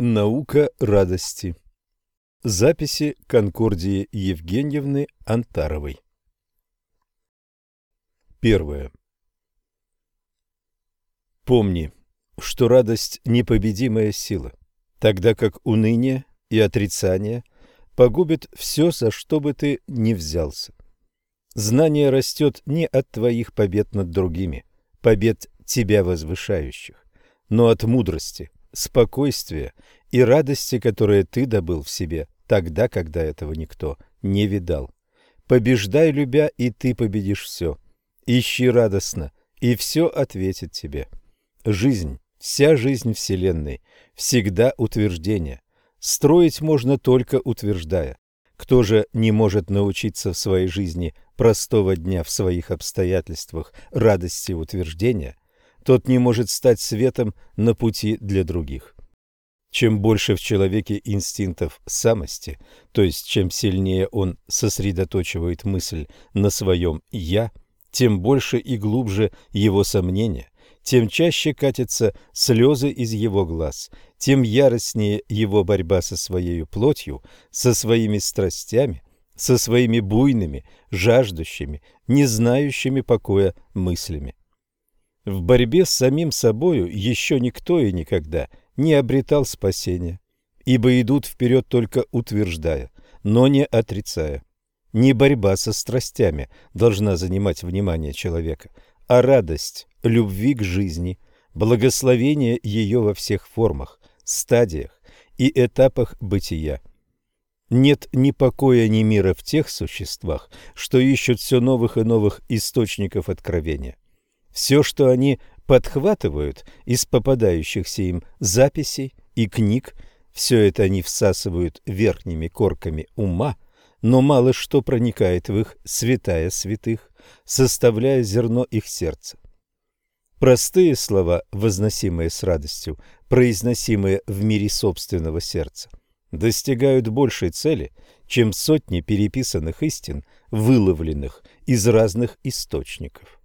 Наука радости. Записи Конкордии Евгеньевны Антаровой. Первое. Помни, что радость – непобедимая сила, тогда как уныние и отрицание погубят все, за что бы ты ни взялся. Знание растет не от твоих побед над другими, побед тебя возвышающих, но от мудрости – спокойствия и радости, которые ты добыл в себе тогда, когда этого никто не видал. Побеждай, любя, и ты победишь все. Ищи радостно, и все ответит тебе. Жизнь, вся жизнь Вселенной, всегда утверждение. Строить можно только утверждая. Кто же не может научиться в своей жизни простого дня в своих обстоятельствах радости утверждения – тот не может стать светом на пути для других. Чем больше в человеке инстинктов самости, то есть чем сильнее он сосредоточивает мысль на своем «я», тем больше и глубже его сомнения, тем чаще катятся слезы из его глаз, тем яростнее его борьба со своей плотью, со своими страстями, со своими буйными, жаждущими, не знающими покоя мыслями. В борьбе с самим собою еще никто и никогда не обретал спасения, ибо идут вперед только утверждая, но не отрицая. Не борьба со страстями должна занимать внимание человека, а радость любви к жизни, благословение ее во всех формах, стадиях и этапах бытия. Нет ни покоя, ни мира в тех существах, что ищут все новых и новых источников откровения. Все, что они подхватывают из попадающихся им записей и книг, все это они всасывают верхними корками ума, но мало что проникает в их святая святых, составляя зерно их сердца. Простые слова, возносимые с радостью, произносимые в мире собственного сердца, достигают большей цели, чем сотни переписанных истин, выловленных из разных источников.